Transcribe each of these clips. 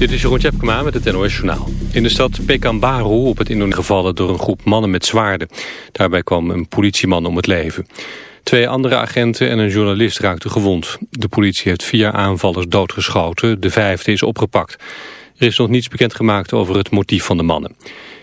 Dit is Jeroen Tjepkema met het NOS Journaal. In de stad Pekanbaru op het Indonesië gevallen door een groep mannen met zwaarden. Daarbij kwam een politieman om het leven. Twee andere agenten en een journalist raakten gewond. De politie heeft vier aanvallers doodgeschoten. De vijfde is opgepakt. Er is nog niets bekendgemaakt over het motief van de mannen.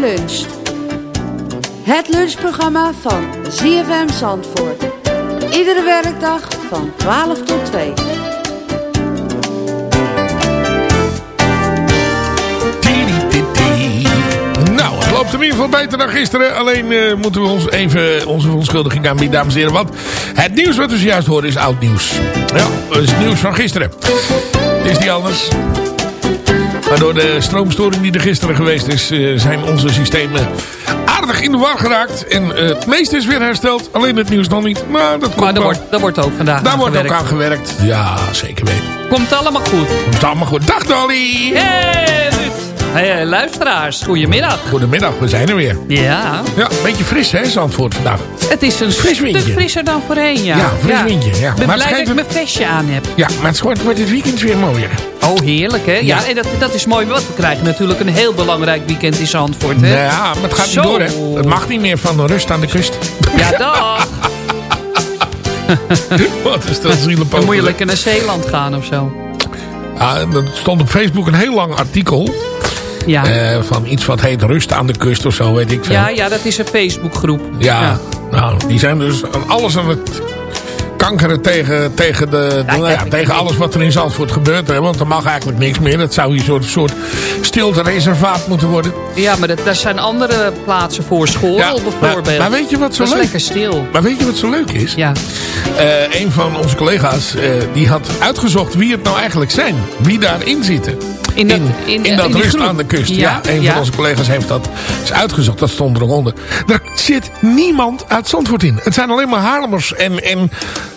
Luncht. Het lunchprogramma van ZFM Zandvoort. Iedere werkdag van 12 tot 2. Nou, het loopt in ieder geval beter dan gisteren. Alleen eh, moeten we ons even onze verontschuldiging aanbieden, dames en heren. Want het nieuws wat we zojuist horen is oud nieuws. Ja, dat is nieuws van gisteren. Het is niet anders. Maar door de stroomstoring die er gisteren geweest is, eh, zijn onze systemen aardig in de war geraakt. En eh, het meeste is weer hersteld. Alleen het nieuws nog niet. Maar dat komt Maar daar wel. wordt, daar wordt ook vandaag Daar wordt ook aan gewerkt. Ja, zeker weten. Komt allemaal goed. Komt allemaal goed. Dag Dolly! Hey. Hey, luisteraars, goedemiddag. Goedemiddag, we zijn er weer. Ja. Ja, een beetje fris hè, Zandvoort vandaag. Het is een Fris stuk frisser dan voorheen, ja. Ja, fris windje, ja. Ik ben Maar blij dat ik mijn vestje aan heb. Ja, maar het wordt, wordt dit weekend weer mooier. Oh, heerlijk, hè? Ja, Ja. en dat, dat is mooi, want we krijgen natuurlijk een heel belangrijk weekend in Zandvoort, hè? Ja, maar het gaat Zo. niet door hè. Het mag niet meer van de rust aan de kust. Ja, dag. Wat is dat zielenpoot. Dan moet je lekker naar Zeeland gaan of zo. Ja, er stond op Facebook een heel lang artikel. Ja. eh, van iets wat heet Rust aan de kust of zo, weet ik veel. ja, ja, dat is een Facebookgroep. Ja, nou, die zijn dus aan alles aan het kankeren tegen, tegen, de, Ja, nou ja, tegen alles wat er in Zandvoort gebeurt. Hè, want er mag eigenlijk niks meer. Het zou hier een soort, soort stilte-reservaat moeten worden. Ja, maar dat, daar zijn andere plaatsen voor. School Ja, bijvoorbeeld. maar- maar weet je wat zo dat is leuk- lekker stil. Maar weet je wat zo leuk is? Ja. Eh, een van onze collega's eh, die had uitgezocht wie het nou eigenlijk zijn. Wie daarin zitten. In dat- in, in- in dat in rust aan de kust. Ja, Ja, een ja. van onze collega's heeft dat eens uitgezocht. Dat stond er ook onder. Daar zit niemand uit Zandvoort in. Het zijn alleen maar Haarlemmers en, en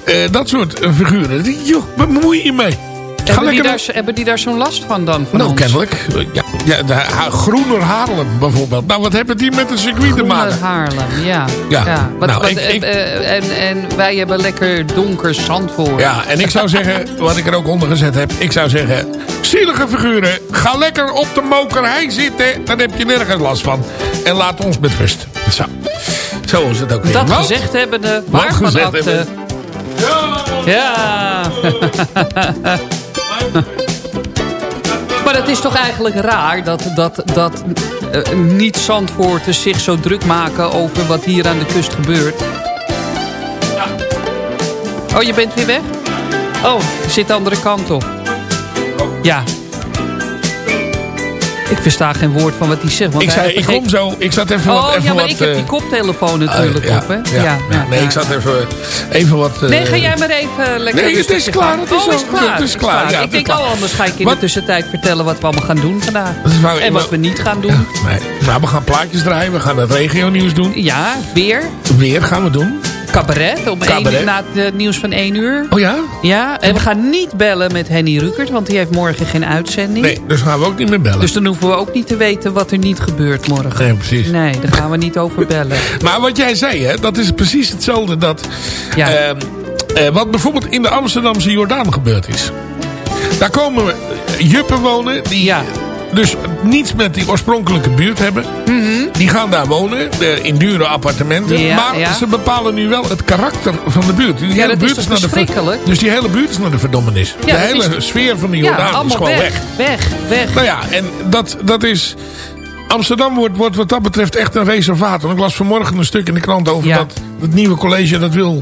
eh, dat soort figuren. Joh, wat bemoei je mee? Hebben die, daar, hebben die daar zo'n last van dan? Van nou, ons? kennelijk. Ja, ja, de Ha- Groener Haarlem bijvoorbeeld. Nou, wat hebben die met een circuit te maken? Haarlem, ja. Ja, Wat, nou, wat, ik- ik- eh, en, en wij hebben lekker donker zandvoort. Ja, en ik zou zeggen, wat ik er ook onder gezet heb. Ik zou zeggen, zielige figuren. Ga lekker op de mokerij zitten. Dan heb je nergens last van. En laat ons met rust. Zo. Zo is het ook weer. Dat Wat? gezegd hebbende, Wat waarvan gezegd acte. hebben. Ja. maar het is toch eigenlijk raar dat, dat, dat eh, niet-Zandvoorters zich zo druk maken over wat hier aan de kust gebeurt. Oh, je bent weer weg? Oh, zit de andere kant op. Ja. Ik versta geen woord van wat hij zegt. Want Ik zei, ik kom zo. Ik zat even wat... Oh, Even ja, maar wat, ik heb eh, die koptelefoon natuurlijk ah, ja, op, hè? Ja, ja, nee, ik zat even, even wat... eh, Nee, ga jij maar even lekker Nee, het is klaar, het is oh, is klaar. het is klaar, ja, het ik denk, klaar. oh, anders ga ik in Wat- de tussentijd vertellen wat we allemaal gaan doen vandaag. En wat we niet gaan doen. Nee. Nou, we gaan plaatjes draaien. We gaan het regio nieuws doen. Ja, weer. Weer gaan we doen. Cabaret, om Cabaret. één- na het eh, nieuws van 1 uur. Oh ja? Ja, en we gaan niet bellen met Henny Rukert, want die heeft morgen geen uitzending. Nee, dus gaan we ook niet meer bellen. Dus dan hoeven we ook niet te weten wat er niet gebeurt morgen. Nee, precies. Nee, daar gaan we niet over bellen. Maar wat jij zei, hè, dat is precies hetzelfde dat... Ja. ehm, eh, wat bijvoorbeeld in de Amsterdamse Jordaan gebeurd is. Daar komen eh, juppen wonen die Ja. Dus niets met die oorspronkelijke buurt hebben. Die gaan daar wonen, in dure appartementen. Mhm. Ja, maar ja. ze bepalen nu wel het karakter van de buurt. Die hele dat is buurt toch naar de? Dus die hele buurt is naar de verdommenis. De hele is- sfeer van de Ja, Jordaan is gewoon weg. weg. Weg, weg. Nou ja, en dat, dat is... Amsterdam wordt, wordt wat dat betreft echt een reservaat. Want ik las vanmorgen een stuk in de krant over dat het nieuwe college dat wil...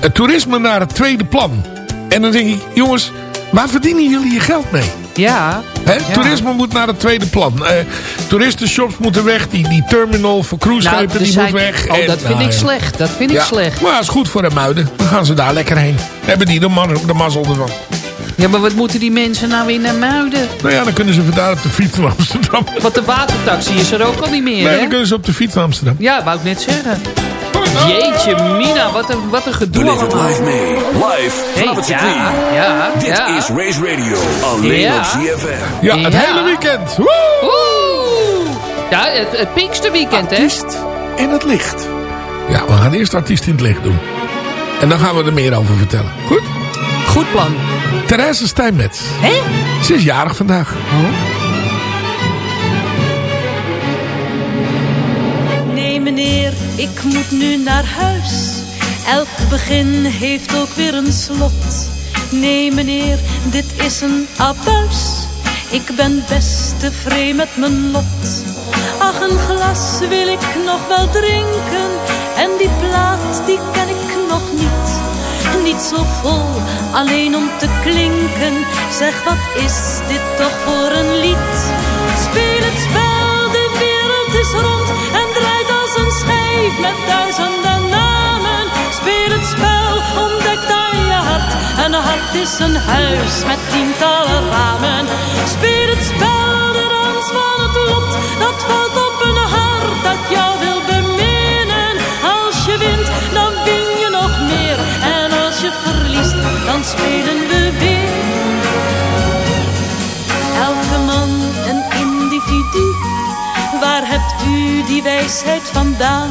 Het toerisme naar het tweede plan. En dan denk ik, jongens, waar verdienen jullie je geld mee? Ja. Ja. Toerisme moet naar het tweede plan. Eh toeristenshops moeten weg. Die, die terminal voor cruiseschepen Nou, die zijn- moet weg. Oh, En, dat vind nou ik ja. slecht. Dat vind ik slecht. Maar dat is goed voor de muiden. Dan gaan ze daar lekker heen. Hebben die de, de mazzel ervan. Ja, maar wat moeten die mensen nou weer naar Muiden? Nou ja, dan kunnen ze vandaar op de fiets naar Amsterdam. Want de watertaxi is er ook al niet meer, Nee, hè? dan kunnen ze op de fiets naar Amsterdam. Ja, wou ik net zeggen. Jeetje, Mina, wat een, wat een gedoe Beleef het allemaal. live mee. Live Hey, vanaf het ja, circuit. ja, Dit ja. is Race Radio. Alleen Ja. op CFM. Ja, het Ja. hele weekend. Woe! Oeh. Ja, het, het Pinksterweekend, hè? Artiest in het licht. Ja, we gaan eerst artiest in het licht doen. En dan gaan we er meer over vertellen. Goed? Goed plan. Therese Steinmetz. Hé? Ze is jarig vandaag. Nee ik moet nu naar huis. Elk begin heeft ook weer een slot. Nee meneer, dit is een abuis. Ik ben best tevreden met mijn lot. Ach, een glas wil ik nog wel drinken. En die plaat, die ken ik nog niet. Niet zo vol, alleen om te klinken. Zeg, wat is dit toch voor een lied? Hart is een huis met tientallen ramen. Speel het spel, de dans van het lot. Dat valt op een hart dat jou wil beminnen. Als je wint, dan win je nog meer. En als je verliest, dan spelen we weer. Elke man een individu wijsheid vandaan?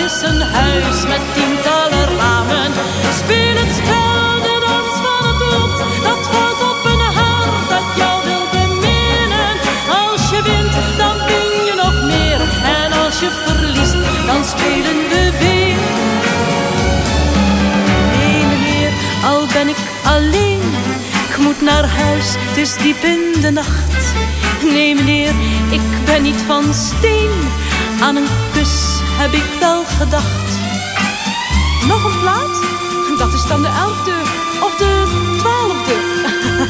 Hart is een huis met tientallen ramen. Speel het spel, de dans van het lot. Dat valt op een hart dat jou wil beminnen. Als je wint, dan win je nog meer. En als je verliest, dan spelen we weer. Nee meneer, al ben ik alleen. Ik moet naar huis, het is diep in de nacht. Nee meneer, ik ben niet van steen. Aan een kus heb ik wel gedacht. Nog een plaat? Dat is dan de elfde of de twaalfde.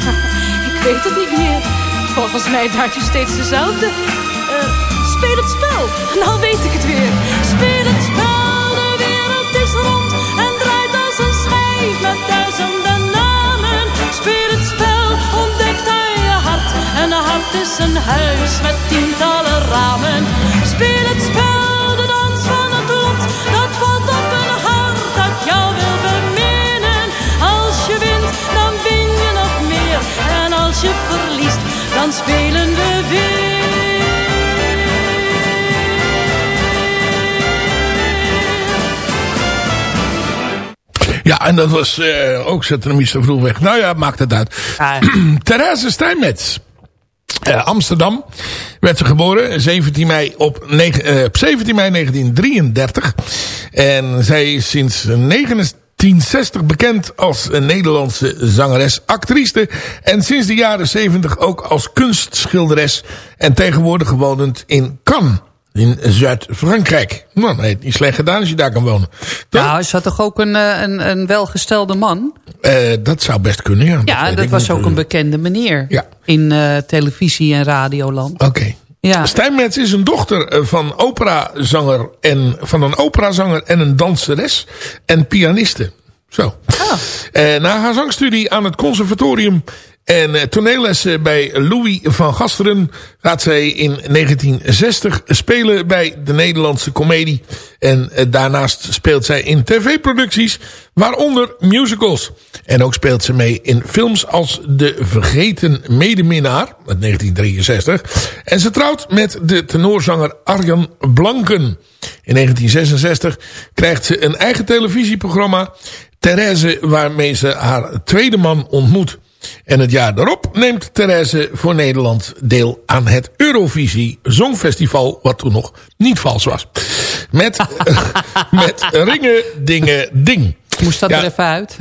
ik weet het niet meer. Volgens mij draait u steeds dezelfde. Eh, speel het spel, nou weet ik het weer. Speel het spel, de wereld is rond en draait als een schijf met duizenden namen. Speel het spel, ontdekt aan je hart. En een hart is een huis met tientallen ramen. Dan spelen we Ja, en dat was eh, ook te vroeg weg. Nou ja, maakt het uit. Therese Steinmetz. Eh, Amsterdam werd ze geboren 17 mei op, negen- eh, op 17 mei 1933. En zij is sinds 1960 bekend als een Nederlandse zangeres, actrice. En sinds de jaren 70 ook als kunstschilderes. En tegenwoordig wonend in Cannes. In Zuid-Frankrijk. Nou, heeft niet slecht gedaan als je daar kan wonen. Toch? Nou, is dat toch ook een, eh, een, een welgestelde man? Eh, dat zou best kunnen, ja. Ja, dat was ook een bekende meneer. Ja. In eh, televisie- en radioland. Oké. Ja. Steinmetz is een dochter eh, van operazanger en van een operazanger en een danseres en pianiste. Zo. Ah. Eh, na haar zangstudie aan het conservatorium en eh, toneellessen bij Louis van Gasteren gaat zij in 1960 spelen bij de Nederlandse komedie. En eh, daarnaast speelt zij in tv-producties, waaronder musicals. En ook speelt ze mee in films als De Vergeten Medeminnaar uit 1963. En ze trouwt met de tenorzanger Arjan Blanken. In 1966 krijgt ze een eigen televisieprogramma Therese waarmee ze haar tweede man ontmoet. En het jaar daarop neemt Therese voor Nederland deel aan het Eurovisie Songfestival, wat toen nog niet vals was. Met, met Ringen, Dingen, Ding. Moest dat Ja. er even uit?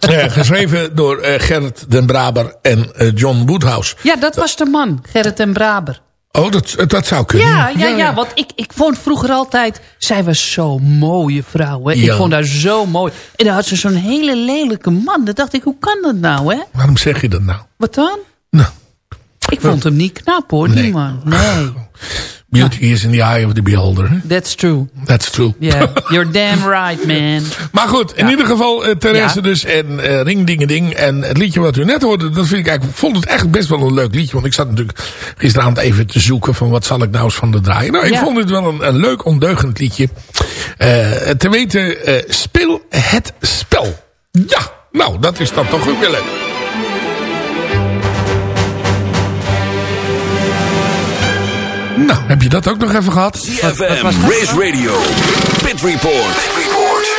Geschreven door eh, Gerrit den Braber en eh, John Woodhouse. ja, dat was de man. Gerrit en Braber. Oh, dat, dat zou kunnen. Ja, ja, ja, want ik, ik vond vroeger altijd... Zij was zo'n mooie vrouw, hè. Ik vond haar zo mooi. En dan had ze zo'n hele lelijke man. Dan dacht ik, hoe kan dat nou, hè? Waarom zeg je dat nou? Wat dan? Nou, Ik vond hem niet knap, hoor, Nee. die man. Nee, beauty is in the eye of the beholder. hè? that's true. That's true. Yeah, you're damn right, man. Maar goed, in ieder geval eh, Therese Ja. dus en eh, Ring Dinge Ding. En het liedje wat u net hoorde, dat vind ik eigenlijk, vond het echt best wel een leuk liedje. Want ik zat natuurlijk gisteravond even te zoeken van wat zal ik nou eens van de draaien. Nou, ik Ja. vond het wel een, een leuk ondeugend liedje. Eh, te weten, speel het spel. Ja, nou, dat is dan toch ook weer leuk. Nou, heb je dat ook nog even gehad? CFM, Race Radio, Pit Report. Pit Report.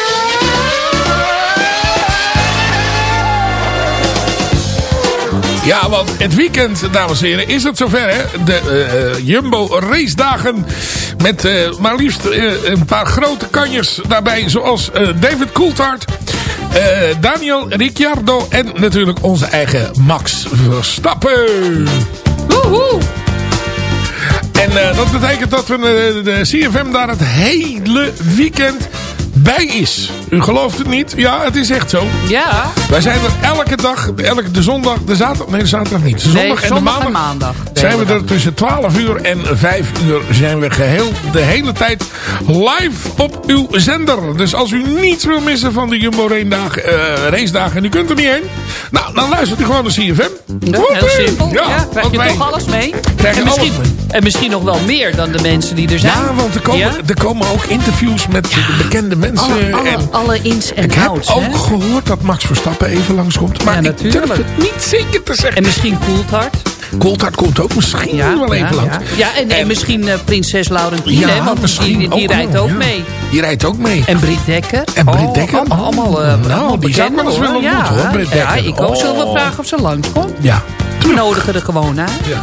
Ja, want het weekend, dames en heren, is het zover, hè? De eh, eh, Jumbo race dagen met eh, maar liefst een paar grote kanjers daarbij. Zoals eh, David Coulthard, eh, Daniel Ricciardo en natuurlijk onze eigen Max Verstappen. Woehoe! En eh, dat betekent dat we, eh, de CFM daar het hele weekend bij is. U gelooft het niet? Ja, het is echt zo. Ja. Wij zijn er elke dag, elke, de zondag, de zaterdag, nee de zaterdag niet. De zondag, Nee, en de maandag, en maandag. Zijn we er tussen 12 uur en 5 uur zijn we geheel de hele tijd live op uw zender. Dus als u niets wil missen van de Jumbo dagen, eh race dagen en u kunt er niet heen. Nou, dan luistert u gewoon naar CFM. Ja, heel simpel. Ja, krijg want je toch alles mee? Krijg je en, misschien, alles mee. en misschien nog wel meer dan de mensen die er zijn. Ja, want er komen, Ja? er komen ook interviews met de bekende mensen. Alle, alle, en alle ins en ik heb outs. ook hè? gehoord dat Max Verstappen even langskomt. Maar Ja, ik natuurlijk. durf het niet zeker te zeggen. En misschien Coulthard. Coulthard komt ook misschien Ja, wel even ja, langs. ja. En, en, En- misschien eh, prinses Laurentien, hè, want die, die, die rijdt ook mee. Die rijdt ook mee. En Britt Dekker. En Britt Oh, Dekker? Allemaal, allemaal, eh, Nou, allemaal die zou ik wel eens willen ontmoeten, hoor, Britt Ja, ik ook. Zullen we Oh. vragen of ze langskomt? Ja. We nodigen er gewoon uit. ja.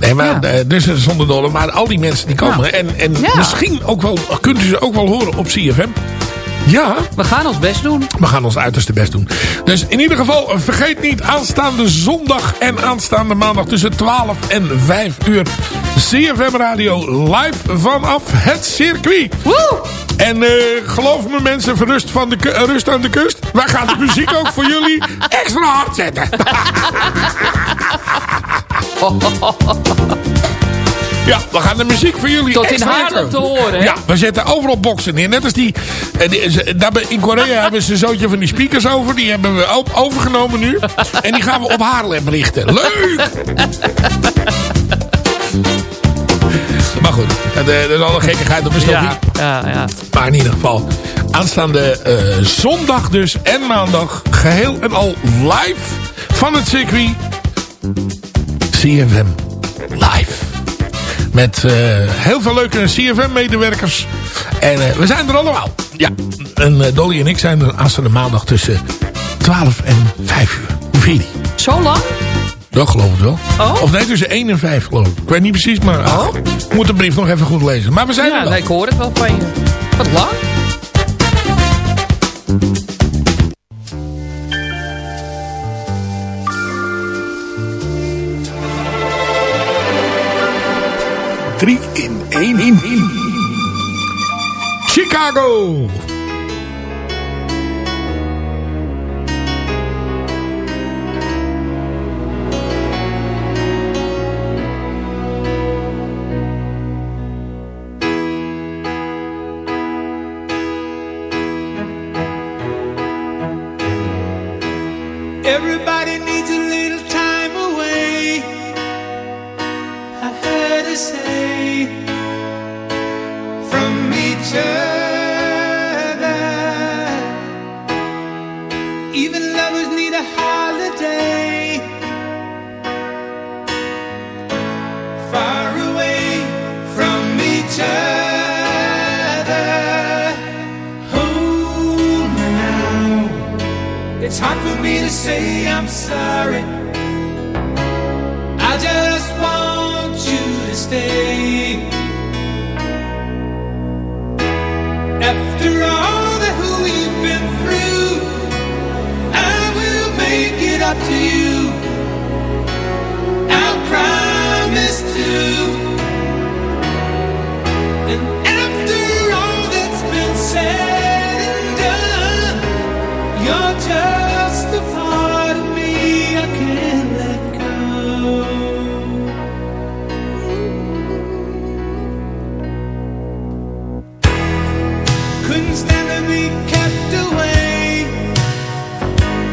Nee, maar Ja. eh, dus zonder dolle. Maar al die mensen die komen. En, en Ja. misschien ook wel, kunt u ze ook wel horen op CFM. Ja, We gaan ons best doen. we gaan ons uiterste best doen. Dus in ieder geval, eh, vergeet niet aanstaande zondag en aanstaande maandag tussen 12 en 5 uur. CFM Radio live vanaf het circuit. Woe! En eh, geloof me mensen, rust, van de, eh, rust aan de kust. Wij gaan de muziek ook voor jullie extra hard zetten. Ja, we gaan de muziek voor jullie Tot in Haarlem te horen, hè? Ja, we zetten overal boksen neer. Net als die... eh, die- in Korea hebben ze zootje van die speakers over. Die hebben we overgenomen nu. En die gaan we op Haarlem richten. Leuk! Maar goed, dat, eh, is al een gekkigheid op een stokje. Ja, ja, ja. Maar in ieder geval, aanstaande eh, zondag dus en maandag geheel en al live van het circuit CFM Live. Met eh, heel veel leuke CFM-medewerkers. En eh, we zijn er allemaal. Ja, en eh, Dolly en ik zijn er aanstaande maandag tussen 12 en 5 uur. Hoe vind je die? Zo lang? Dat geloof ik wel. Oh. Of nee, tussen 1 en 5 geloof ik. Ik weet niet precies, maar ach, ik moet de brief nog even goed lezen. Maar we zijn er Ja, nee, ik hoor het wel van je. Wat lang? Drie in één in. Chicago.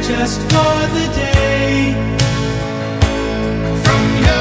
Just for the day. From your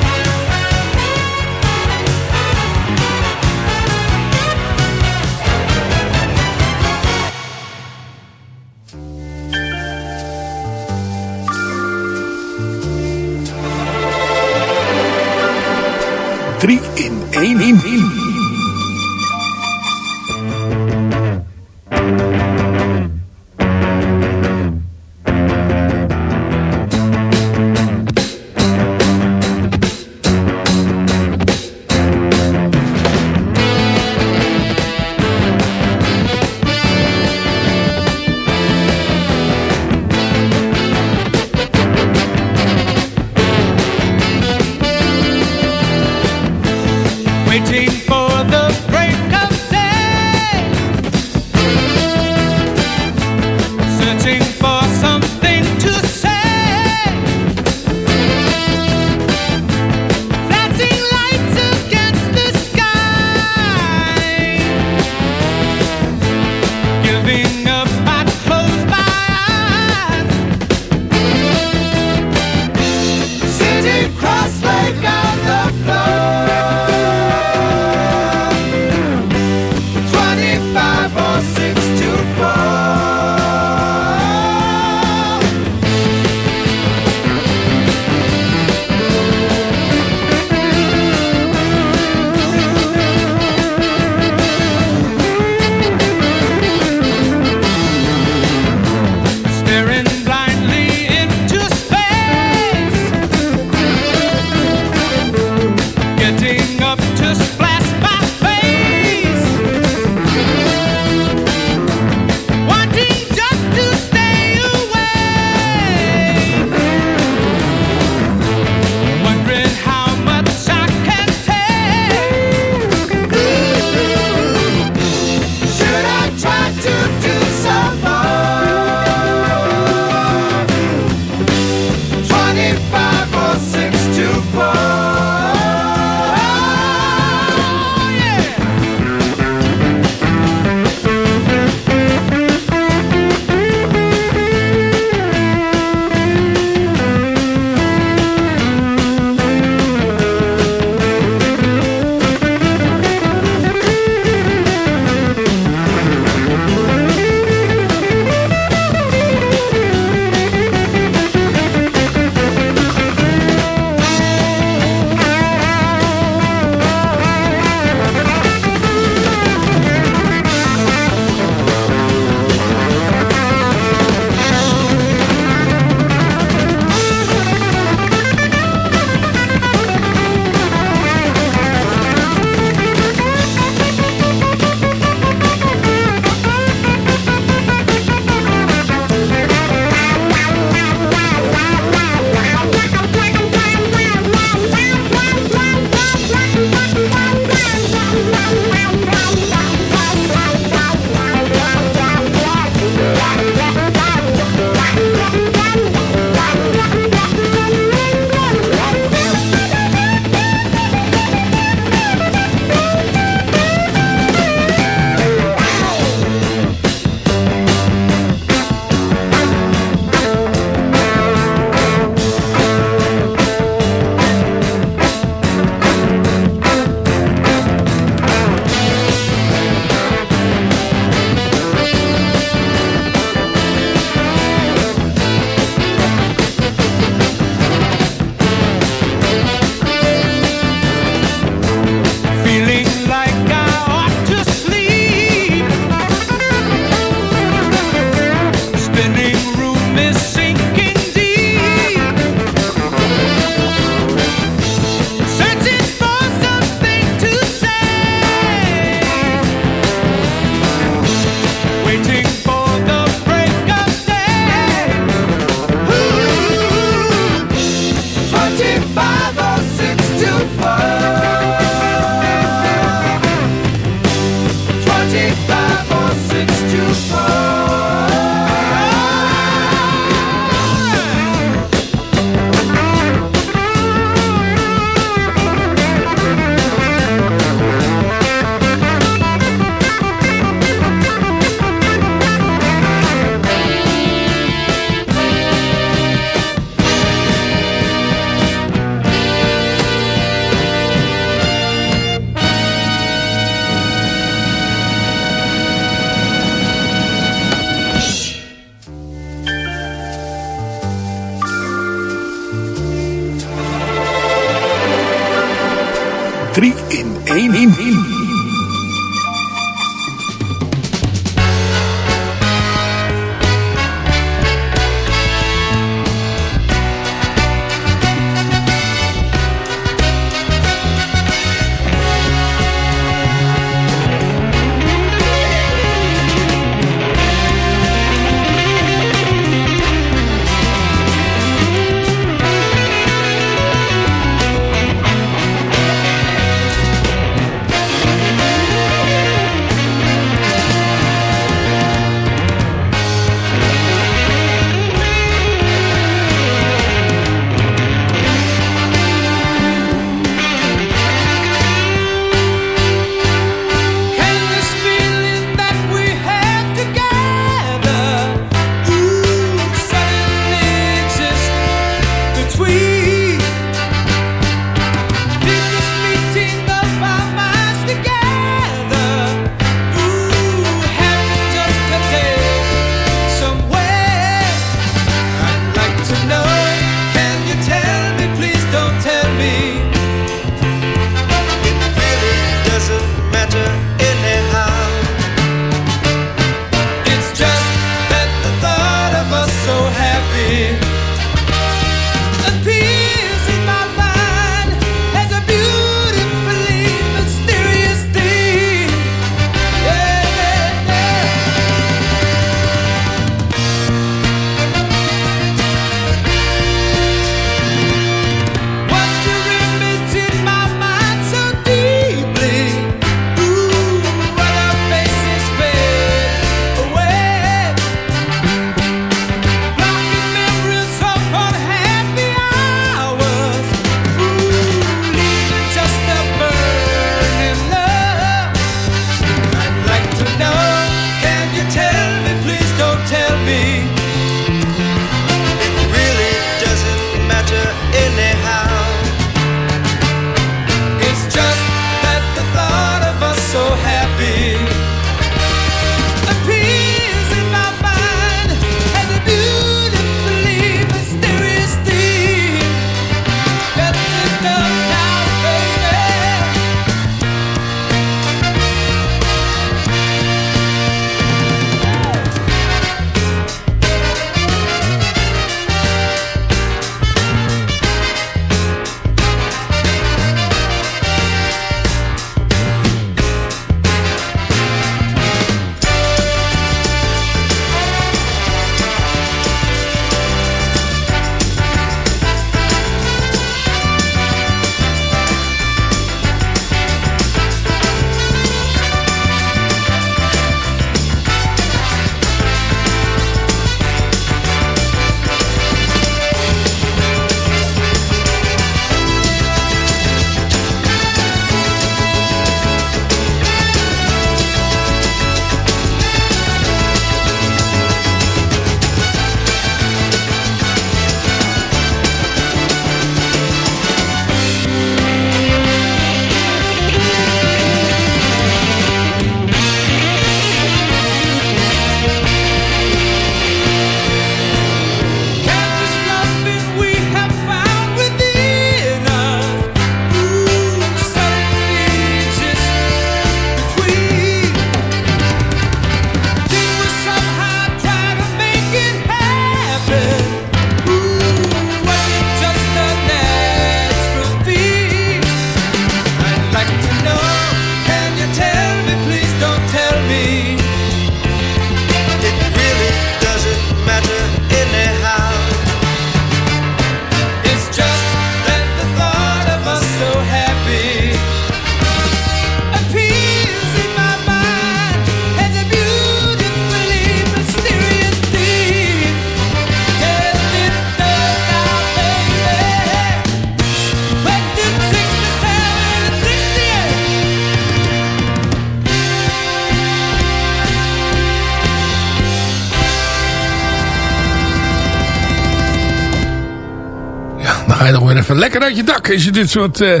ga je nog weer even lekker uit je dak als je dit soort eh,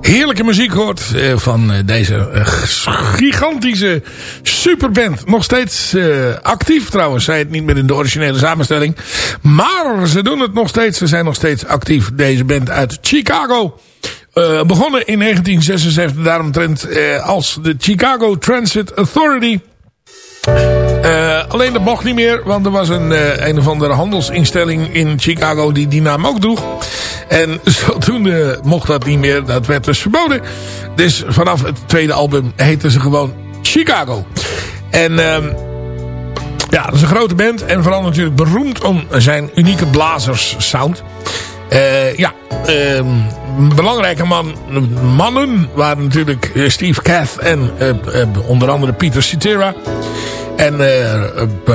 heerlijke muziek hoort. Eh, van eh, deze gigantische superband. Nog steeds actief trouwens. Zij het niet meer in de originele samenstelling. Maar ze doen het nog steeds. Ze zijn nog steeds actief. Deze band uit Chicago. Begonnen in 1976 daaromtrent uh, als de Chicago Transit Authority. Eh, alleen dat mocht niet meer, want er was een, eh, een of andere handelsinstelling in Chicago die die naam ook droeg. En zodoende mocht dat niet meer, dat werd dus verboden. Dus vanaf het tweede album heette ze gewoon Chicago. En ehm, ja, dat is een grote band en vooral natuurlijk beroemd om zijn unieke blazers sound. Eh, ja, ehm, belangrijke man, mannen waren natuurlijk eh, Steve Cath en eh, onder andere Peter Cetera. En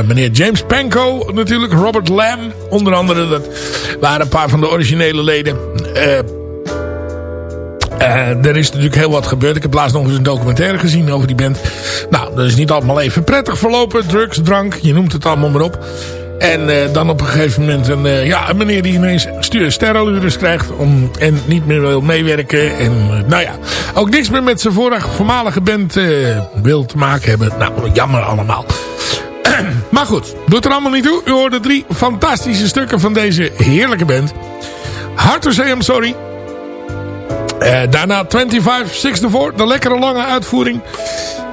meneer James Pankow natuurlijk, Robert Lamb onder andere. Dat waren een paar van de originele leden. Er is natuurlijk heel wat gebeurd. Ik heb laatst nog eens een documentaire gezien over die band. Nou, dat is niet allemaal even prettig verlopen. Drugs, drank, je noemt het allemaal maar op. En eh, dan op een gegeven moment een, eh, ja, meneer die ineens sterrenlures krijgt. Om, en niet meer wil meewerken. En eh, nou ja, ook niks meer met zijn vorige, voormalige band wil te maken hebben. Nou, jammer allemaal. maar goed, doet er allemaal niet toe. U hoorde drie fantastische stukken van deze heerlijke band. Hard to say I'm sorry. Daarna 2564, de lekkere lange uitvoering.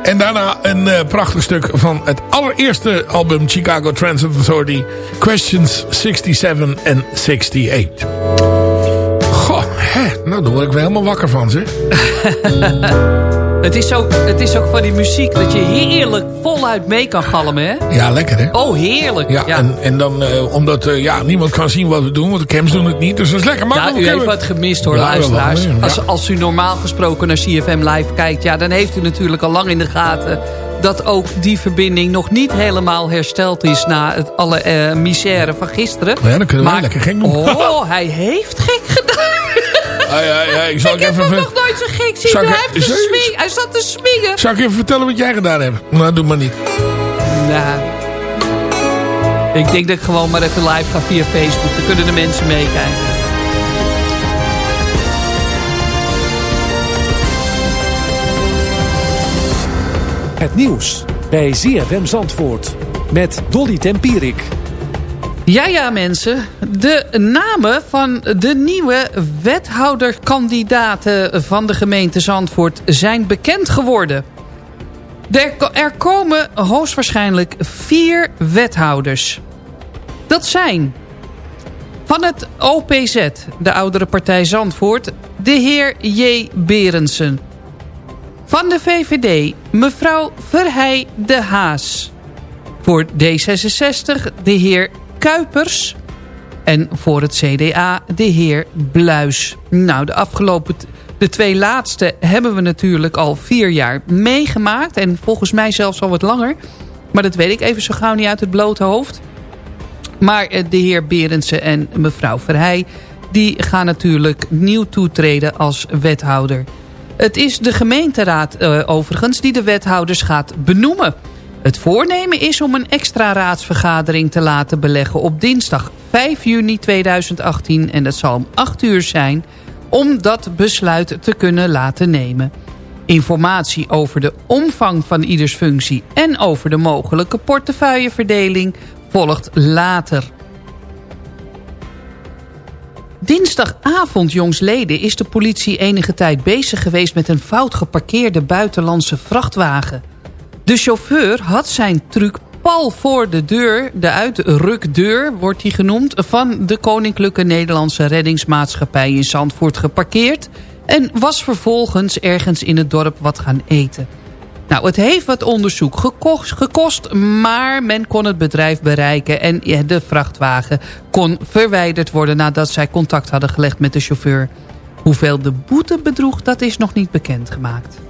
En daarna een eh, prachtig stuk van het allereerste album Chicago Transit Authority. Questions 67 en 68. Goh, hè, nou daar word ik wel helemaal wakker van zeg. Het is, ook, het is ook van die muziek dat je heerlijk voluit mee kan galmen, hè? Ja, lekker hè? Oh, heerlijk. Ja, Ja, En, en dan, eh, omdat eh, ja, niemand kan zien wat we doen, want de cams doen het niet. Dus dat is lekker Ja, makkelijk. u heeft wat gemist hoor, Ja, luisteraars. wel, ja. Als, als u normaal gesproken naar CFM Live kijkt... Ja, dan heeft u natuurlijk al lang in de gaten... dat ook die verbinding nog niet helemaal hersteld is... na het alle eh, misère van gisteren. Ja, dan kunnen we lekker gek doen. Oh, hij heeft gek gedaan. Ja, ja, ja, ik zal Ik ik heb even, hem nog nooit zo gek zien. Ik- Hij, heeft hij zat te swingen. zal ik even vertellen wat jij gedaan hebt? Nou, doe maar niet. Nou, ik denk dat ik gewoon maar even live ga via Facebook. Dan kunnen de mensen meekijken. Het nieuws bij ZFM Zandvoort met Dolly Tempierik. Ja, ja mensen. De namen van de nieuwe wethouderkandidaten van de gemeente Zandvoort zijn bekend geworden. Er, komen hoogstwaarschijnlijk vier wethouders. Dat zijn van het OPZ, de oudere partij Zandvoort, de heer J. Berensen. Van de VVD, mevrouw Verheij de Haas. Voor D66 de heer Kuipers. En voor het CDA de heer Bluis. Nou, de afgelopen... De twee laatste hebben we natuurlijk al vier jaar meegemaakt. En volgens mij zelfs al wat langer. Maar dat weet ik even zo gauw niet uit het blote hoofd. Maar eh, de heer Berendsen en mevrouw Verheij... die gaan natuurlijk nieuw toetreden als wethouder. Het is de gemeenteraad eh, overigens die de wethouders gaat benoemen. Het voornemen is om een extra raadsvergadering te laten beleggen op dinsdag 5 juni 2018. En dat zal om 8 uur zijn om dat besluit te kunnen laten nemen. Informatie over de omvang van ieders functie en over de mogelijke portefeuilleverdeling volgt later. Dinsdagavond, jongsleden, is de politie enige tijd bezig geweest... met een fout geparkeerde buitenlandse vrachtwagen. De chauffeur had zijn truck pal voor de deur, de uitrukdeur wordt die genoemd... van de Koninklijke Nederlandse Reddingsmaatschappij in Zandvoort geparkeerd... en was vervolgens ergens in het dorp wat gaan eten. Nou, het heeft wat onderzoek gekost, maar men kon het bedrijf bereiken... en de vrachtwagen kon verwijderd worden nadat zij contact hadden gelegd met de chauffeur. Hoeveel de boete bedroeg, dat is nog niet bekendgemaakt.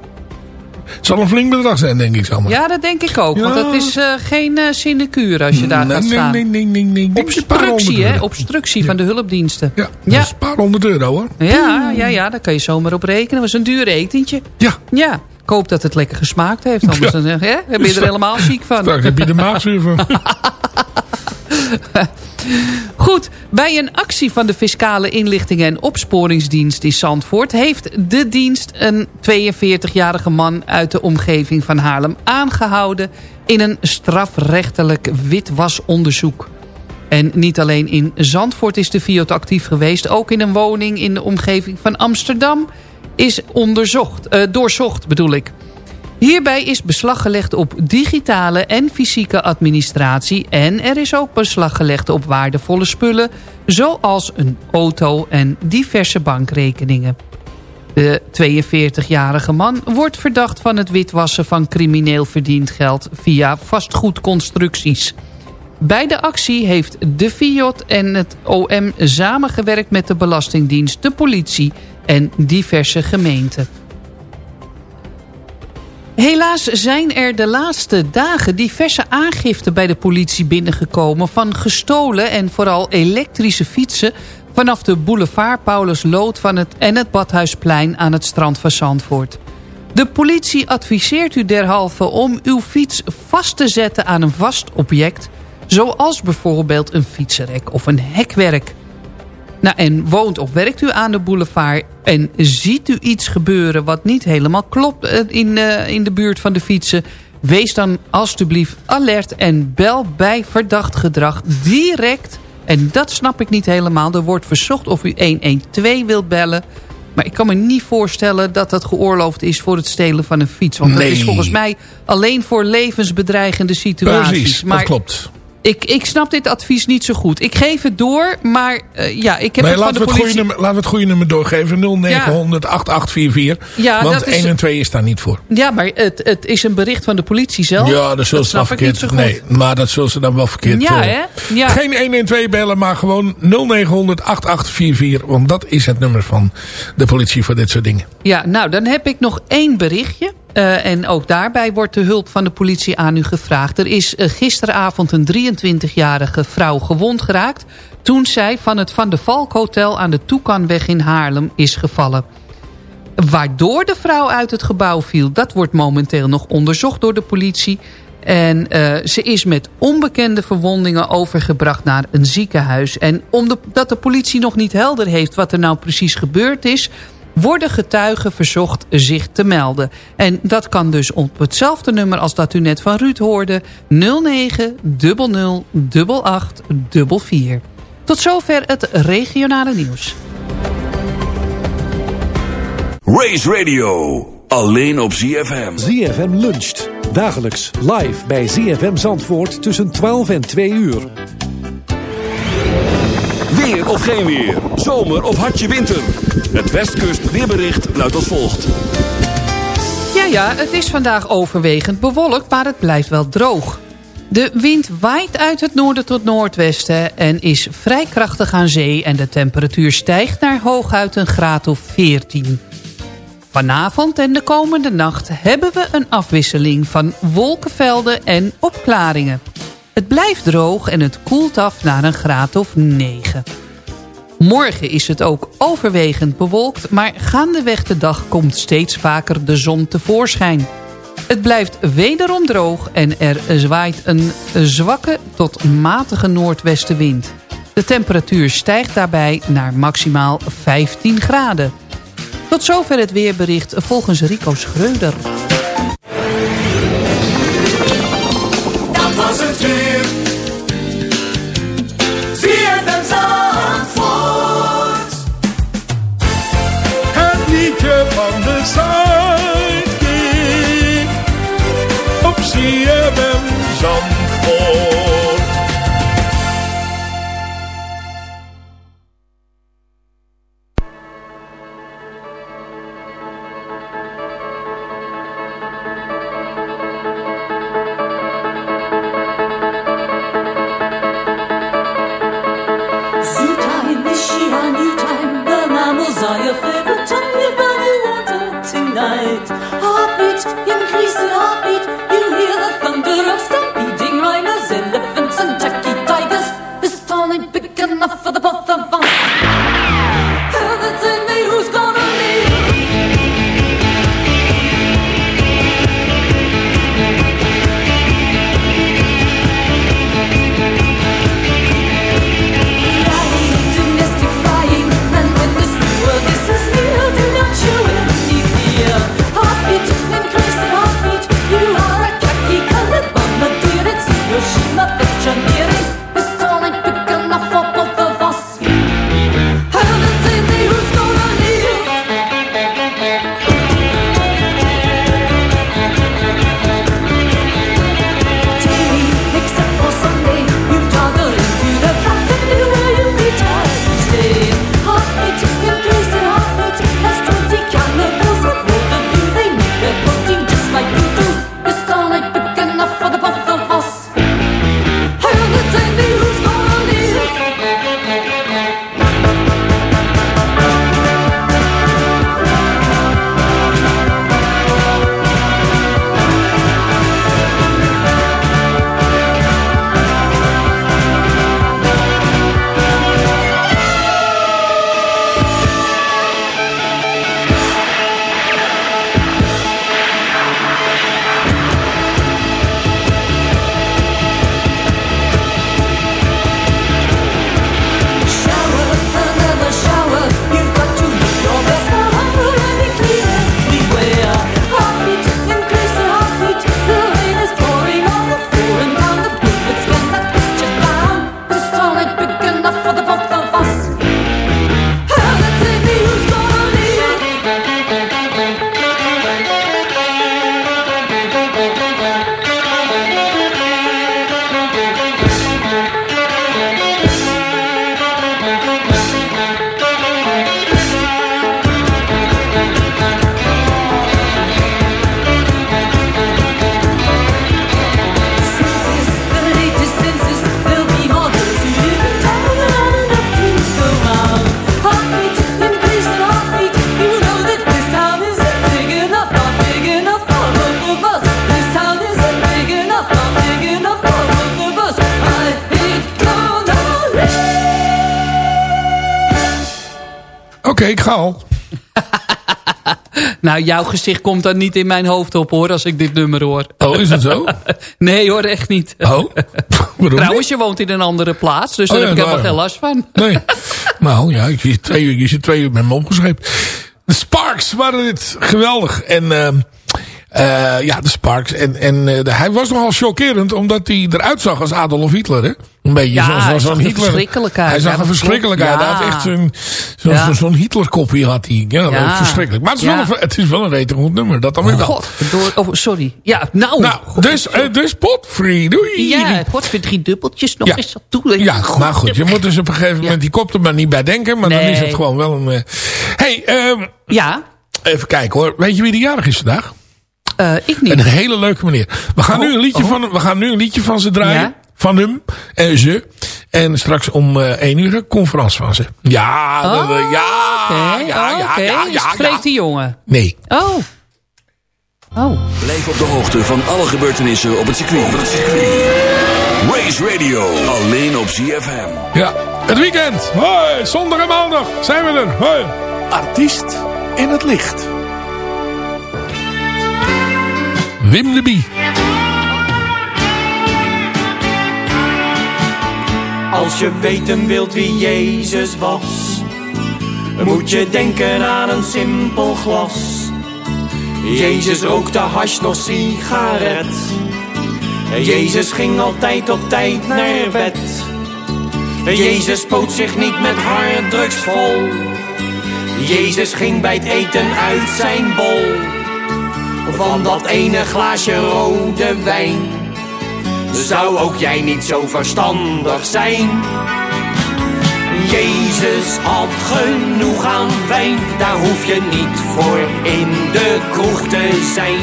Het zal een flink bedrag zijn, denk ik zomaar. Ja, dat denk ik ook, want Ja. dat is eh, geen eh sinecure als je daar nee, gaat nee, staan. nee, nee, nee, nee. Paar Obstructie, hè? Obstructie van de hulpdiensten. Ja, Ja. dat is een paar honderd euro hoor. Ja, ja, ja, daar kan je zomaar op rekenen. Dat was een duur etentje. Ja. Ja, ik hoop dat het lekker gesmaakt heeft. Anders dan, hè, ben je er helemaal ziek van. Straks heb je de maagzuur van. Goed, bij een actie van de Fiscale Inlichtingen en Opsporingsdienst in Zandvoort... heeft de dienst een 42-jarige man uit de omgeving van Haarlem aangehouden... in een strafrechtelijk witwasonderzoek. En niet alleen in Zandvoort is de Fiat actief geweest... ook in een woning in de omgeving van Amsterdam... is onderzocht, uh, doorzocht bedoel ik. Hierbij is beslag gelegd op digitale en fysieke administratie... en er is ook beslag gelegd op waardevolle spullen... zoals een auto en diverse bankrekeningen. De 42-jarige man wordt verdacht van het witwassen van crimineel verdiend geld... via vastgoedconstructies. Bij de actie heeft de FIOT en het OM samengewerkt met de Belastingdienst, de politie en diverse gemeenten. Helaas zijn er de laatste dagen diverse aangiften bij de politie binnengekomen... van gestolen en vooral elektrische fietsen... vanaf de boulevard Paulus Lood van het en het Badhuisplein aan het strand van Zandvoort. De politie adviseert u derhalve om uw fiets vast te zetten aan een vast object... zoals bijvoorbeeld een fietsenrek of een hekwerk... Nou, en woont of werkt u aan de boulevard en ziet u iets gebeuren wat niet helemaal klopt eh, in, uh, in de buurt van de fietsen... wees dan alstublieft alert en bel bij verdacht gedrag direct. En dat snap ik niet helemaal. Er wordt verzocht of u 112 wilt bellen... Maar ik kan me niet voorstellen dat dat geoorloofd is voor het stelen van een fiets. Want nee. dat is volgens mij alleen voor levensbedreigende situaties. Precies, maar dat klopt. Ik, ik snap dit advies niet zo goed. Ik geef het door, maar uh, ja, ik heb het laten van de politie... Het goede nummer, laten we het goede nummer doorgeven. 0900 ja. 8844. Ja, want dat 1 en 2 is daar niet voor. Ja, maar het, het is een bericht van de politie zelf. Ja, dat zullen ze dan verkeerd... Nee, maar dat zullen ze dan wel verkeerd... Ja, hè? Ja. Geen 1 en 2 bellen, maar gewoon 0900 8844. Want dat is het nummer van de politie voor dit soort dingen. Ja, nou, dan heb ik nog één berichtje. Uh, en ook daarbij wordt de hulp van de politie aan u gevraagd. Er is uh, gisteravond een 23-jarige vrouw gewond geraakt... toen zij van het Van de Valk Hotel aan de Toekanweg in Haarlem is gevallen. Waardoor de vrouw uit het gebouw viel, dat wordt momenteel nog onderzocht door de politie... En uh, ze is met onbekende verwondingen overgebracht naar een ziekenhuis. En omdat de politie nog niet helder heeft wat er nou precies gebeurd is worden getuigen verzocht zich te melden. En dat kan dus op hetzelfde nummer als dat u net van Ruud hoorde. 09 00 88 44. Tot zover het regionale nieuws. Race Radio. Alleen op ZFM. ZFM luncht. Dagelijks live bij ZFM Zandvoort tussen 12 en 2 uur. Weer of geen weer. Zomer of hartje winter. Het Westkust weerbericht luidt als volgt. Ja, ja, het is vandaag overwegend bewolkt, maar het blijft wel droog. De wind waait uit het noorden tot noordwesten en is vrij krachtig aan zee... en de temperatuur stijgt naar hooguit een graad of 14. Vanavond en de komende nacht hebben we een afwisseling van wolkenvelden en opklaringen. Het blijft droog en het koelt af naar een graad of 9. Morgen is het ook overwegend bewolkt, maar gaandeweg de dag komt steeds vaker de zon tevoorschijn. Het blijft wederom droog en er zwaait een zwakke tot matige noordwestenwind. De temperatuur stijgt daarbij naar maximaal 15 graden. Tot zover het weerbericht volgens Rico Schreuder. Van de Zuidkiek. Op ZFM Zandvoort. Nou, jouw gezicht komt dan niet in mijn hoofd op hoor, als ik dit nummer hoor. Oh, is het zo? Nee hoor, echt niet. Oh, waarom Trouwens, je woont in een andere plaats, dus Oh, daar ja, heb ik helemaal geen last van. Nee. Nou ja, ik zit twee uur, je zit twee uur met me opgescheept. De Sparks waren dit geweldig. En ehm, eh, ja, de Sparks. En, en eh, hij was nogal chockerend, omdat hij eruit zag als Adolf Hitler. Hè? Een beetje Ja, zoals hij zo'n zag er Hitler. verschrikkelijk uit. Hij zag er verschrikkelijk uit. Hij had echt zo'n zo'n Ja. zo'n Hitlerkoppie had hij. Ja, Ja. verschrikkelijk. Maar het is, wel een, het is wel een rete goed nummer. Dat dan weer wel. God, door, oh, sorry. Ja, nou. Nou, dus, eh, dus potfree. Doei. ja, weer drie dubbeltjes nog eens dat toe. Ja, maar goed, je moet dus op een gegeven moment die kop er maar niet bij denken. Maar dan is het gewoon wel een... eh, hey, ehm, Ja, even kijken hoor. Weet je wie de jarig is vandaag? eh, ik niet. Een hele leuke meneer. We gaan, nu, een liedje oh. van, we gaan nu een liedje van ze draaien. Van hem en ze. En straks om eh 1 uur een conferentie van ze. Ja, dat, Oh, eh, ja, Oké, ja, ja, oké. ja, ja, Freek ja. die jongen? Nee. Oh. Oh. Blijf op de hoogte van alle gebeurtenissen op het circuit. Op het circuit. Race Radio, alleen op ZFM. Ja, het weekend. Hoi, zondag en maandag zijn we er. Hoi. Artiest in het licht. Wim de Bie. Als je weten wilt wie Jezus was, moet je denken aan een simpel glas. Jezus rookte hash nog sigaret. Jezus ging altijd op tijd naar bed. Jezus spoot zich niet met harddrugs vol. Jezus ging bij het eten uit zijn bol. Van dat ene glaasje rode wijn. Zou ook jij niet zo verstandig zijn? Jezus had genoeg aan wijn, daar hoef je niet voor in de kroeg te zijn.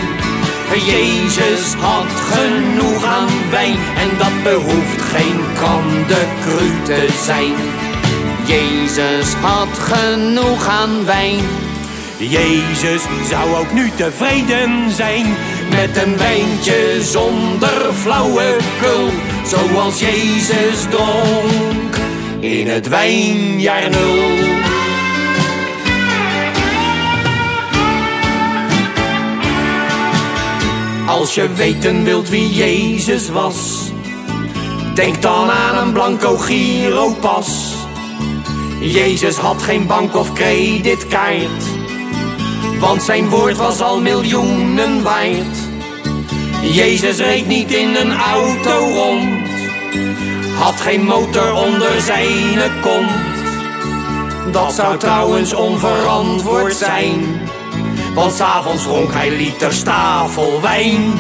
Jezus had genoeg aan wijn en dat behoeft geen kandekru te zijn. Jezus had genoeg aan wijn. Jezus zou ook nu tevreden zijn met een wijntje zonder flauwekul, zoals Jezus dronk in het wijnjaar nul. Als je weten wilt wie Jezus was, denk dan aan een blanco giropas. Jezus had geen bank of creditkaart, want zijn woord was al miljoenen waard. Jezus reed niet in een auto rond, had geen motor onder zijn kont. Dat zou trouwens onverantwoord zijn, want s'avonds dronk hij liters tafelwijn.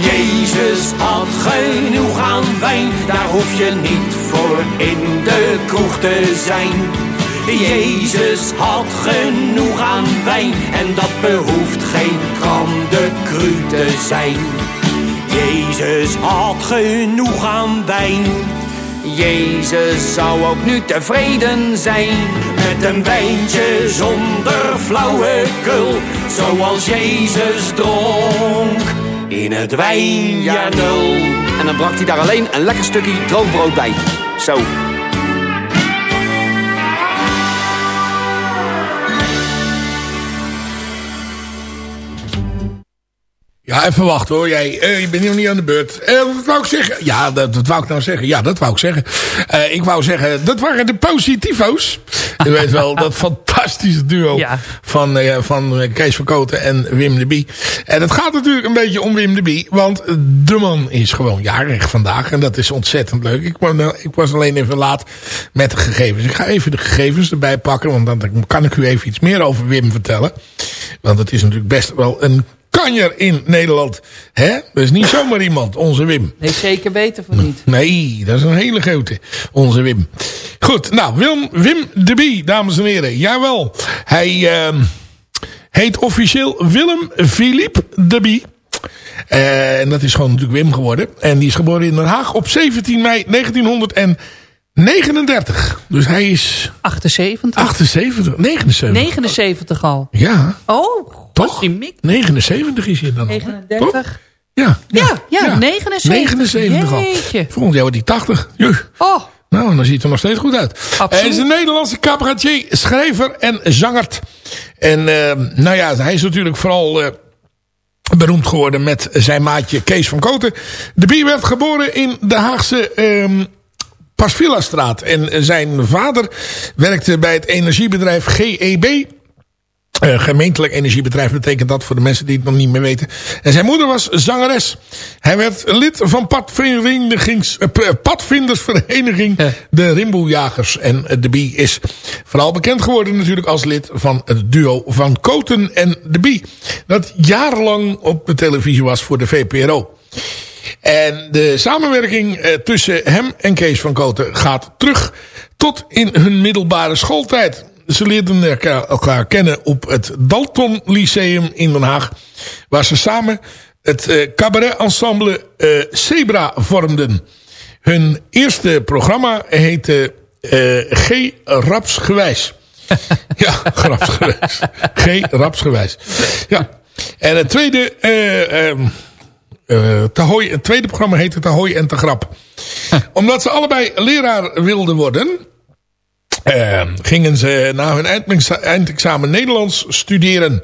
Jezus had genoeg aan wijn, daar hoef je niet voor in de kroeg te zijn. Jezus had genoeg aan wijn en dat behoeft geen kram de cru te zijn. Jezus had genoeg aan wijn. Jezus zou ook nu tevreden zijn met een wijntje zonder flauwekul, zoals Jezus dronk in het wijnjaar nul. En dan brak hij daar alleen een lekker stukje droogbrood bij. Zo. Ja, even wachten hoor. Jij, eh, je bent nog niet aan de beurt. Eh, wat wou ik zeggen? Ja, dat, dat wou ik nou zeggen. Ja, dat wou ik zeggen. Eh, ik wou zeggen, dat waren de Positivo's. Je weet wel, dat fantastische duo Ja. van, van Kees van Koten en Wim de Bie. En het gaat natuurlijk een beetje om Wim de Bie. Want de man is gewoon jarig vandaag. En dat is ontzettend leuk. Ik, nou, ik was alleen even laat met de gegevens. Ik ga even de gegevens erbij pakken. Want dan kan ik u even iets meer over Wim vertellen. Want het is natuurlijk best wel een kanjer in Nederland. Hè? Dat is niet zomaar iemand, onze Wim. Nee, zeker weten van niet. Nee, dat is een hele grote, onze Wim. Goed, nou, Wim, Wim de Bie, dames en heren. Jawel, hij ehm, heet officieel Willem Philippe de Bie. Eh, en dat is gewoon natuurlijk Wim geworden. En die is geboren in Den Haag op 17 mei 1939. Dus hij is 78. 78, 79. 79 al. Ja, Oh, toch? die mik. 79 is hij dan. al, hè? Toch? 39. Ja, Ja, ja, 79. al. Jeetje. Volgend jaar wordt hij 80. Juh. Oh, Nou, dan ziet het er nog steeds goed uit. Hij is een Nederlandse cabaretier, schrijver en zangert. En uh, nou ja, hij is natuurlijk vooral uh, beroemd geworden met zijn maatje Kees van Koten. De Bie werd geboren in de Haagse... Um, Pasvilla-straat. En zijn vader werkte bij het energiebedrijf GEB. Uh, gemeentelijk energiebedrijf betekent dat voor de mensen die het nog niet meer weten. En zijn moeder was zangeres. Hij werd lid van uh, padvindersvereniging de Rimboejagers. En uh, de Bie is vooral bekend geworden natuurlijk als lid van het duo van Koten en de Bie. Dat jarenlang op de televisie was voor de VPRO. En de samenwerking uh, tussen hem en Kees van Koten gaat terug tot in hun middelbare schooltijd. Ze leerden elkaar kennen op het Dalton Lyceum in Den Haag. Waar ze samen het uh, cabaret ensemble uh, Zebra vormden. Hun eerste programma heette G. Rapsgewijs. ja, Rapsgewijs. G. Rapsgewijs. Ja. En het tweede... Uh, uh, Tahoy, het tweede programma heette Tahoy en Te Grap. Omdat ze allebei leraar wilden worden... Uh, gingen ze na hun eindexamen Nederlands studeren. Uh,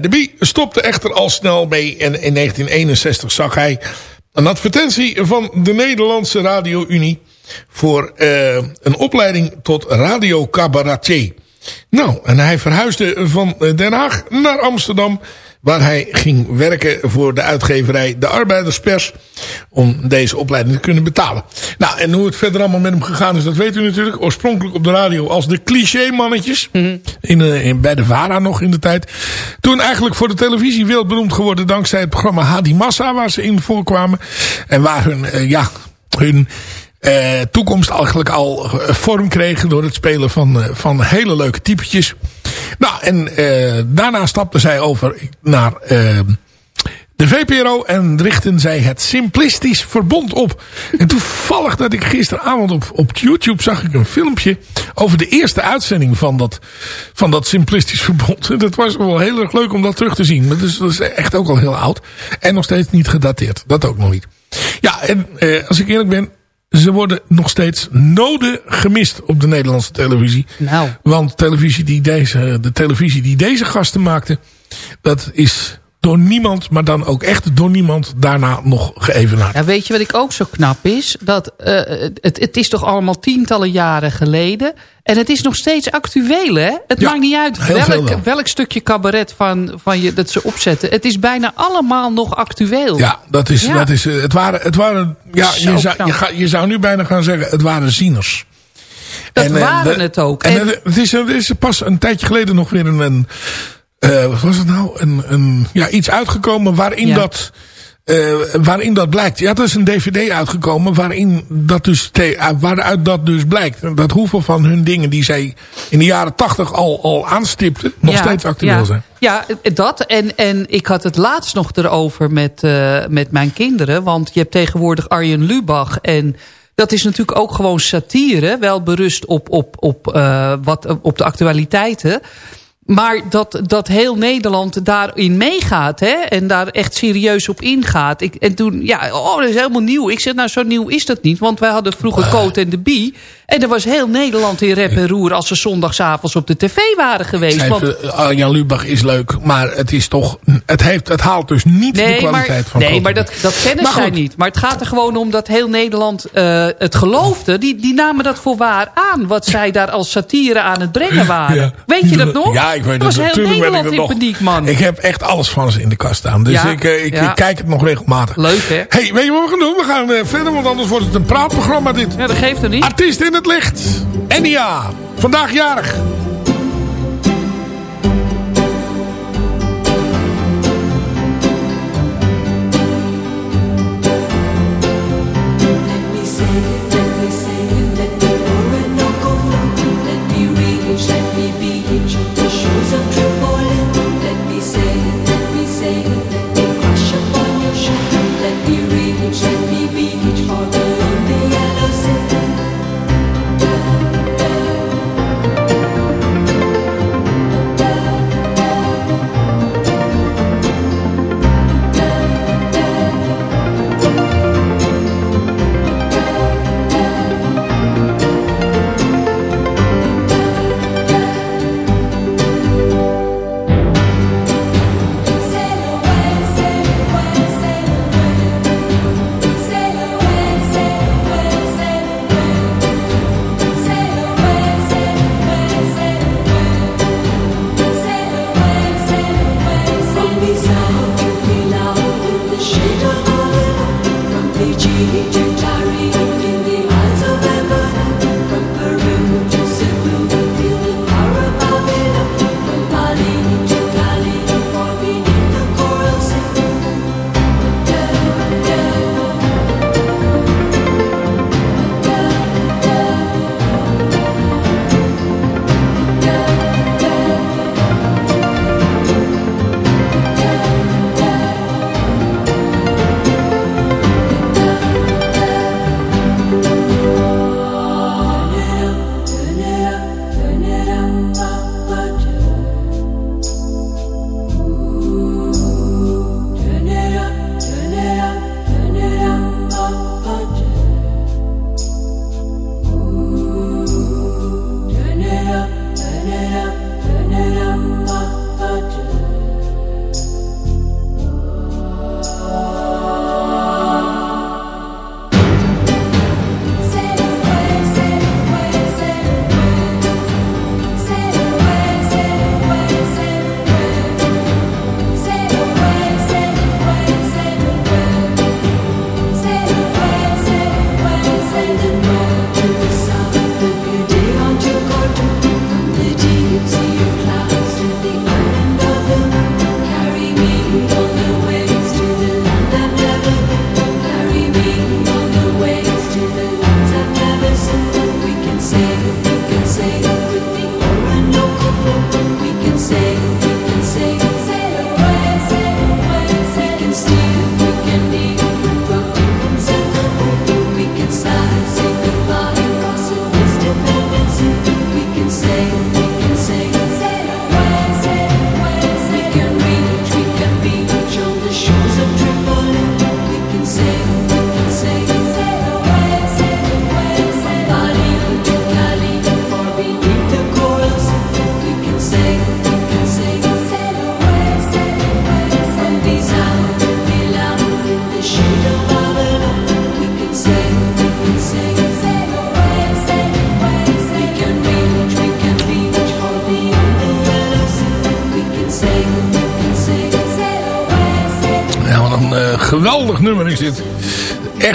de Bie stopte echter al snel mee en in 1961 zag hij een advertentie van de Nederlandse Radio Unie voor uh, een opleiding tot radio cabaretier. Nou, en hij verhuisde van Den Haag naar Amsterdam waar hij ging werken voor de uitgeverij De Arbeiderspers. Om deze opleiding te kunnen betalen. Nou, en hoe het verder allemaal met hem gegaan is, dat weet u natuurlijk. Oorspronkelijk op de radio als de cliché-mannetjes. Mm in, uh, in, bij de VARA nog in de tijd. Toen eigenlijk voor de televisie wereldberoemd geworden dankzij het programma Hadi Massa, waar ze in voorkwamen. En waar hun, uh, ja, hun... Uh, toekomst eigenlijk al vorm kregen door het spelen van, uh, van hele leuke typetjes. Nou, en daarna stapte zij over naar de VPRO en richtten zij het Simplistisch Verbond op. En toevallig dat ik gisteravond op, op YouTube zag ik een filmpje over de eerste uitzending van dat, van dat Simplistisch Verbond. En dat was wel heel erg leuk om dat terug te zien. Maar dus, dat is echt ook al heel oud. En nog steeds niet gedateerd. Dat ook nog niet. Ja, en uh, als ik eerlijk ben, ze worden nog steeds noden gemist op de Nederlandse televisie. Nou. Want televisie die deze, de televisie die deze gasten maakten, dat is door niemand, maar dan ook echt door niemand daarna nog geëvenaard. Ja, weet je wat ik ook zo knap is? Dat, uh, het, het is toch allemaal tientallen jaren geleden. En het is nog steeds actueel, hè? Het ja, maakt niet uit welk, welk stukje cabaret van, van je, dat ze opzetten. Het is bijna allemaal nog actueel. Ja, dat is, ja. Dat is, het waren, het waren ja, je zou, je, ga, je zou nu bijna gaan zeggen, het waren zieners. Dat en, waren het ook. En, en het, is, het is pas een tijdje geleden nog weer een... een uh, wat was het nou? Een, een, ja, iets uitgekomen waarin ja. dat... Uh, waarin dat blijkt. Ja, er is een dvd uitgekomen waarin dat dus waaruit dat dus blijkt. Dat hoeveel van hun dingen die zij in de jaren tachtig al, al aanstipten, nog ja, steeds actueel ja. zijn. Ja, dat. En, en ik had het laatst nog erover met, uh, met mijn kinderen. Want je hebt tegenwoordig Arjen Lubach en... Dat is natuurlijk ook gewoon satire. Wel berust op, op, op, uh, wat, op de actualiteiten. Maar dat, dat heel Nederland daarin meegaat. Hè? En daar echt serieus op ingaat. Ik, en toen, ja, oh, dat is helemaal nieuw. Ik zeg, nou, zo nieuw is dat niet. Want wij hadden vroeger Coat en de Bie. En er was heel Nederland in rep en roer... als ze zondagsavonds op de tv waren geweest. Zei, want, Jan Lubach is leuk, maar het is toch... Het, heeft, het haalt dus niet nee, de kwaliteit maar, van Nee, maar dat, dat kennen zij niet. Maar het gaat er gewoon om dat heel Nederland uh, het geloofde. Die, die namen dat voor waar aan. Wat zij daar als satire aan het brengen waren. Ja. Weet je dat nog? Ja, ik weet dat het. was heel Natuurlijk Nederland in paniek, man. Ik heb echt alles van ze in de kast staan. Dus Ja, ik, uh, ik, ja. ik kijk het nog regelmatig. Leuk, hè? hey, weet je wat we gaan doen? We gaan uh, verder, want anders wordt het een praatprogramma dit. Ja, dat geeft er niet. Artiest in het licht. Enia. Vandaag jarig.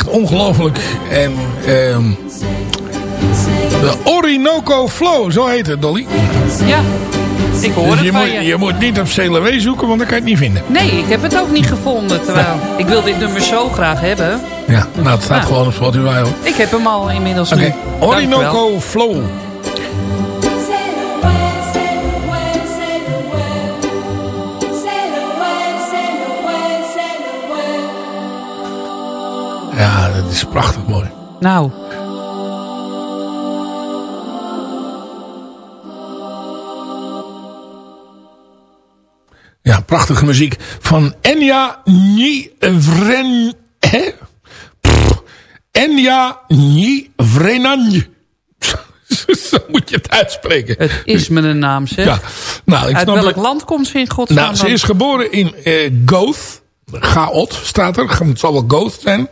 Ongelooflijk. En ehm de Orinoco Flow, zo heet het, Dolly. Ja, ik hoor Dus het je van moet, je. je moet niet op CLW zoeken, want dan kan je het niet vinden. Nee, ik heb het ook niet gevonden. Terwijl ik wil dit nummer zo graag hebben. Ja, nou, het staat Nou. gewoon op Spotify hoor. Ik heb hem al inmiddels Oké. Orinoco Flow. Is prachtig mooi. Nou, Ja, prachtige muziek van Enya Nivren... Enya Nivrenanje. Zo moet je het uitspreken. het is me een naam, zeg. Ja, nou, ik Uit welk land komt ze in godsnaam Nou, ze is geboren in eh Goth. Gaot staat er. Het zal wel Goth zijn.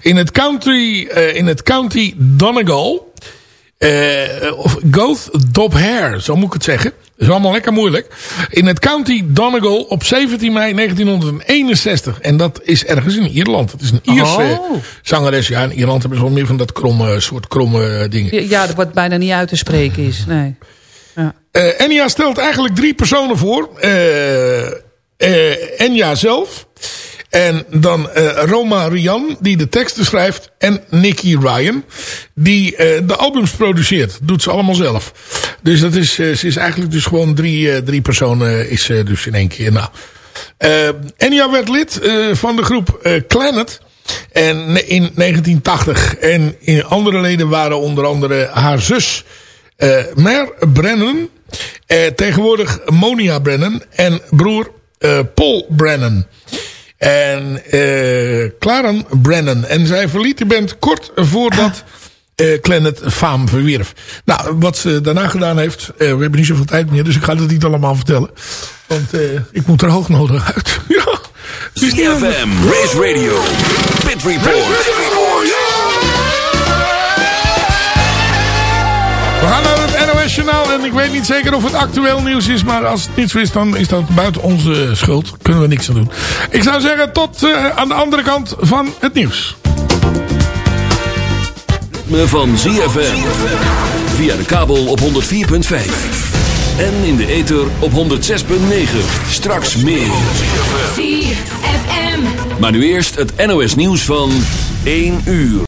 In het county, eh, in het county Donegal. Eh, of Goth Dobhair, zo moet ik het zeggen. Dat is allemaal lekker moeilijk. In het county Donegal op 17 mei 1961. En dat is ergens in Ierland. Het is een Ierse Oh. zangeres. Ja, in Ierland hebben ze wel meer van dat kromme, soort kromme dingen. Ja, dat wat bijna niet uit te spreken is. Nee. Ja. Eh Enya stelt eigenlijk drie personen voor. Eh, Enya zelf. En dan eh, Roma Rian, die de teksten schrijft. En Nicky Ryan, die eh, de albums produceert. Doet ze allemaal zelf. Dus dat is, eh, ze is eigenlijk dus gewoon drie, drie personen is dus in één keer. Nou, Enya werd lid van de groep Planet. En in 1980. En in andere leden waren onder andere haar zus Mer Brennan. Tegenwoordig Monia Brennan. En broer Paul Brennan. En eh Claren Brennan. En zij verliet de band kort voordat eh Planet faam verwierf. Nou, wat ze daarna gedaan heeft. eh, we hebben niet zoveel tijd meer, dus ik ga het niet allemaal vertellen. Want eh, ik moet er hoognodig uit. ja. Anders. CFM, Race Radio, Pit Report. Journaal en ik weet niet zeker of het actueel nieuws is. Maar als het niet zo is, dan is dat buiten onze schuld. Kunnen we niks aan doen. Ik zou zeggen tot eh, aan de andere kant van het nieuws. ritme van ZFM. Via de kabel op 104.5. En in de ether op 106.9. Straks meer. ZFM. Maar nu eerst het NOS nieuws van 1 uur.